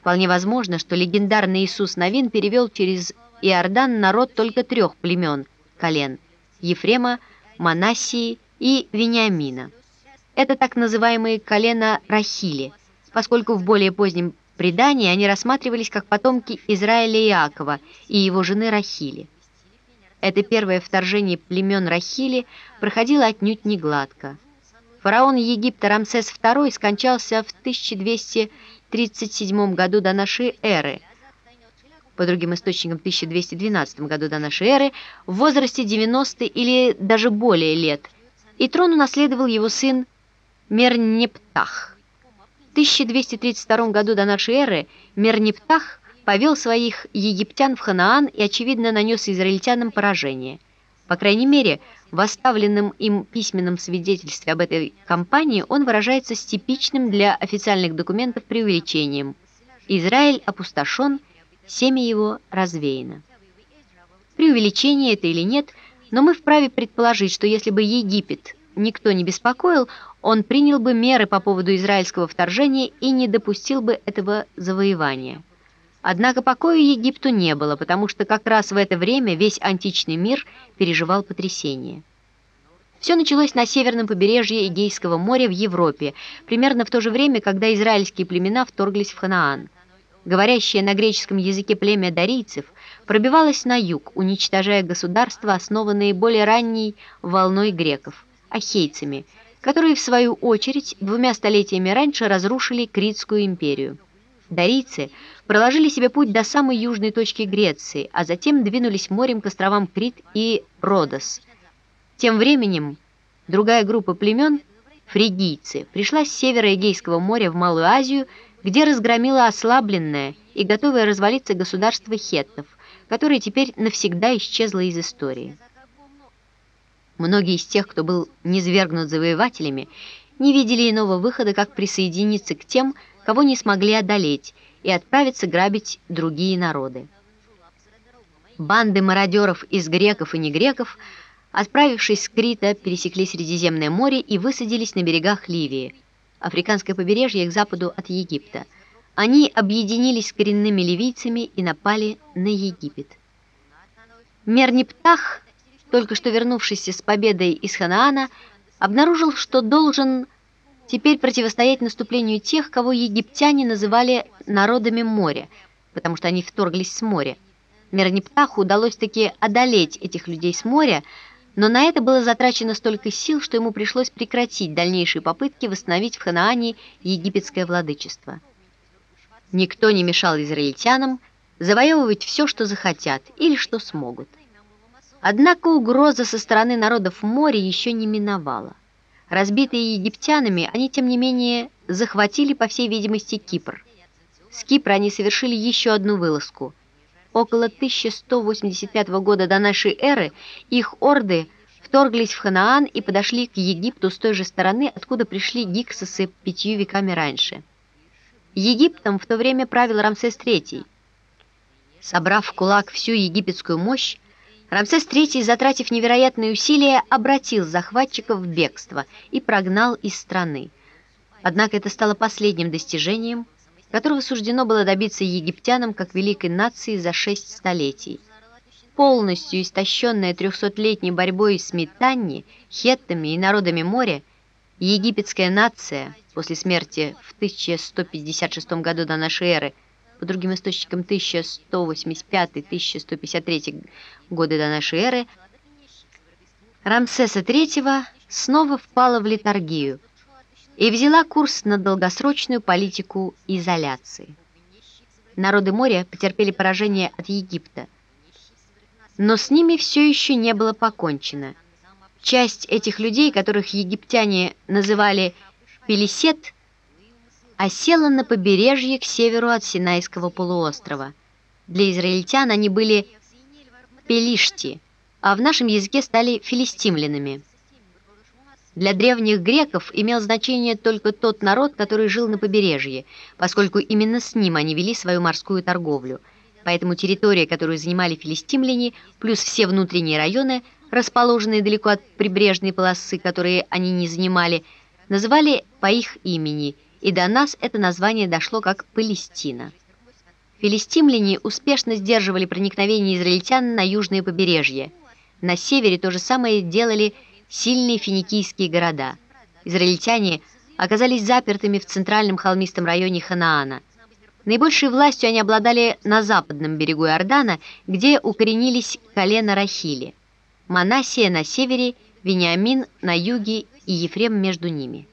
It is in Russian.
Вполне возможно, что легендарный Иисус Новин перевел через Иордан народ только трех племен – колен – Ефрема, Манассии и Вениамина. Это так называемые колена Рахили, поскольку в более позднем предании они рассматривались как потомки Израиля Иакова и его жены Рахили. Это первое вторжение племен Рахили проходило отнюдь не гладко. Фараон Египта Рамсес II скончался в 1237 году до нашей эры, по другим источникам 1212 году до нашей эры, в возрасте 90 или даже более лет, и трон унаследовал его сын Мернептах. В 1232 году до нашей эры Мернептах повел своих египтян в Ханаан и, очевидно, нанес израильтянам поражение. По крайней мере, в оставленном им письменном свидетельстве об этой кампании он выражается с типичным для официальных документов преувеличением. Израиль опустошен, семя его развеяно. Преувеличение это или нет, но мы вправе предположить, что если бы Египет никто не беспокоил, он принял бы меры по поводу израильского вторжения и не допустил бы этого завоевания. Однако покоя Египту не было, потому что как раз в это время весь античный мир переживал потрясение. Все началось на северном побережье Эгейского моря в Европе, примерно в то же время, когда израильские племена вторглись в Ханаан. Говорящее на греческом языке племя дарийцев пробивалось на юг, уничтожая государства, основанные более ранней волной греков, ахейцами, которые, в свою очередь, двумя столетиями раньше разрушили Критскую империю. Дарийцы проложили себе путь до самой южной точки Греции, а затем двинулись морем к островам Крит и Родос. Тем временем другая группа племен, фригийцы, пришла с севера Эгейского моря в Малую Азию, где разгромила ослабленное и готовое развалиться государство хеттов, которое теперь навсегда исчезло из истории. Многие из тех, кто был низвергнут завоевателями, не видели иного выхода, как присоединиться к тем, кого не смогли одолеть, и отправиться грабить другие народы. Банды мародеров из греков и негреков, отправившись с Крита, пересекли Средиземное море и высадились на берегах Ливии, африканское побережье к западу от Египта. Они объединились с коренными ливийцами и напали на Египет. Мерниптах, только что вернувшийся с победой из Ханаана, обнаружил, что должен теперь противостоять наступлению тех, кого египтяне называли народами моря, потому что они вторглись с моря. Мерниптаху удалось таки одолеть этих людей с моря, но на это было затрачено столько сил, что ему пришлось прекратить дальнейшие попытки восстановить в Ханаане египетское владычество. Никто не мешал израильтянам завоевывать все, что захотят или что смогут. Однако угроза со стороны народов моря еще не миновала. Разбитые египтянами, они, тем не менее, захватили, по всей видимости, Кипр. С Кипра они совершили еще одну вылазку. Около 1185 года до нашей эры их орды вторглись в Ханаан и подошли к Египту с той же стороны, откуда пришли гиксосы пятью веками раньше. Египтом в то время правил Рамсес III. Собрав в кулак всю египетскую мощь, Рамсес III, затратив невероятные усилия, обратил захватчиков в бегство и прогнал из страны. Однако это стало последним достижением, которого суждено было добиться египтянам как великой нации за шесть столетий. Полностью истощенная трехсотлетней борьбой с Митанни, хеттами и народами моря, египетская нация после смерти в 1156 году до нашей эры по другим источникам 1185-1153 годы до нашей эры, Рамсеса III снова впала в литургию и взяла курс на долгосрочную политику изоляции. Народы моря потерпели поражение от Египта, но с ними все еще не было покончено. Часть этих людей, которых египтяне называли «пелесет», осела на побережье к северу от Синайского полуострова. Для израильтян они были пелишти, а в нашем языке стали филистимлянами. Для древних греков имел значение только тот народ, который жил на побережье, поскольку именно с ним они вели свою морскую торговлю. Поэтому территория, которую занимали филистимляне, плюс все внутренние районы, расположенные далеко от прибрежной полосы, которые они не занимали, называли по их имени, и до нас это название дошло как Палестина. Филистимляне успешно сдерживали проникновение израильтян на южное побережье. На севере то же самое делали сильные финикийские города. Израильтяне оказались запертыми в центральном холмистом районе Ханаана. Наибольшей властью они обладали на западном берегу Иордана, где укоренились колено Рахили. Манасия на севере, Вениамин на юге и Ефрем между ними.